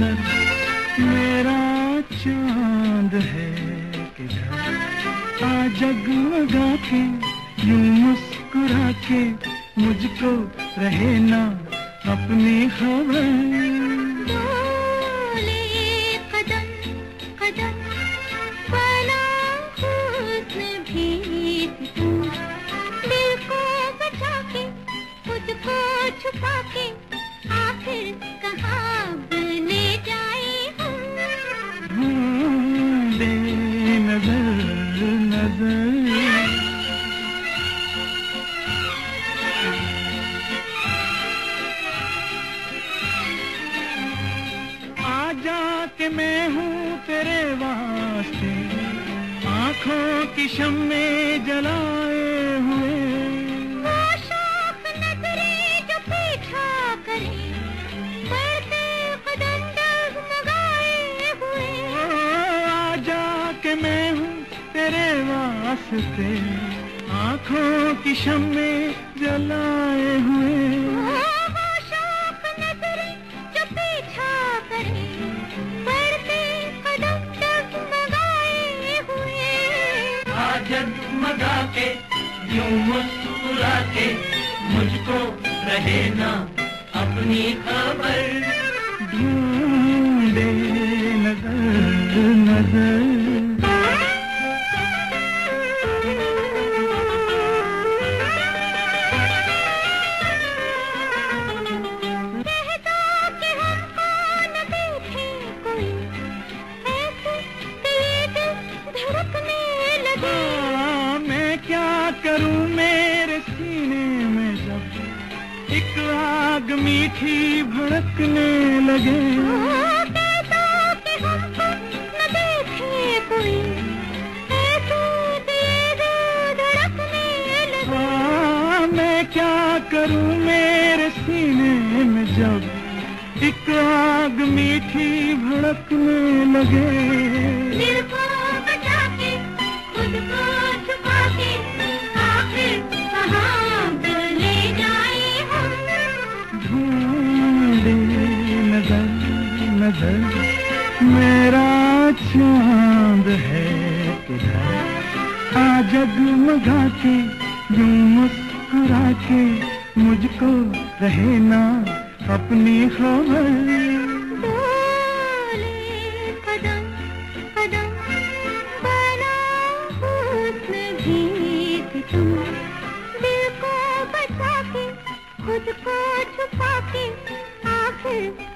نظر میرا چاند ہے کدھر؟ آ جگمگا کے، یوں مسکرا کے مجھ کو رہے نا اپنی خبر۔ میں ہوں تیرے واسطے۔ آنکھوں کی شمیں جلائے ہوئے۔ کہ میں ہوں تیرے واسطے۔ آنکھوں کی شمیں جلائے ہوئے۔ جگمگا کے یوں مسکرا کے مجھ کو رہے نا اپنی خبر۔ ڈھونڈے کروں میرے سینے میں جب ایک آگ میٹھی بھڑکنے لگے۔ لگے میں کیا کروں میرے سینے میں جب ایک آگ میٹھی بھڑکنے لگے۔ ڈھونڈے نظر نظر میرا چاند ہے کدھر؟ آ جگمگا کے یوں مسکرا کے مجھ کو رہنا اپنی خبر۔ ڈولے قدم کو چھپا کے Hey.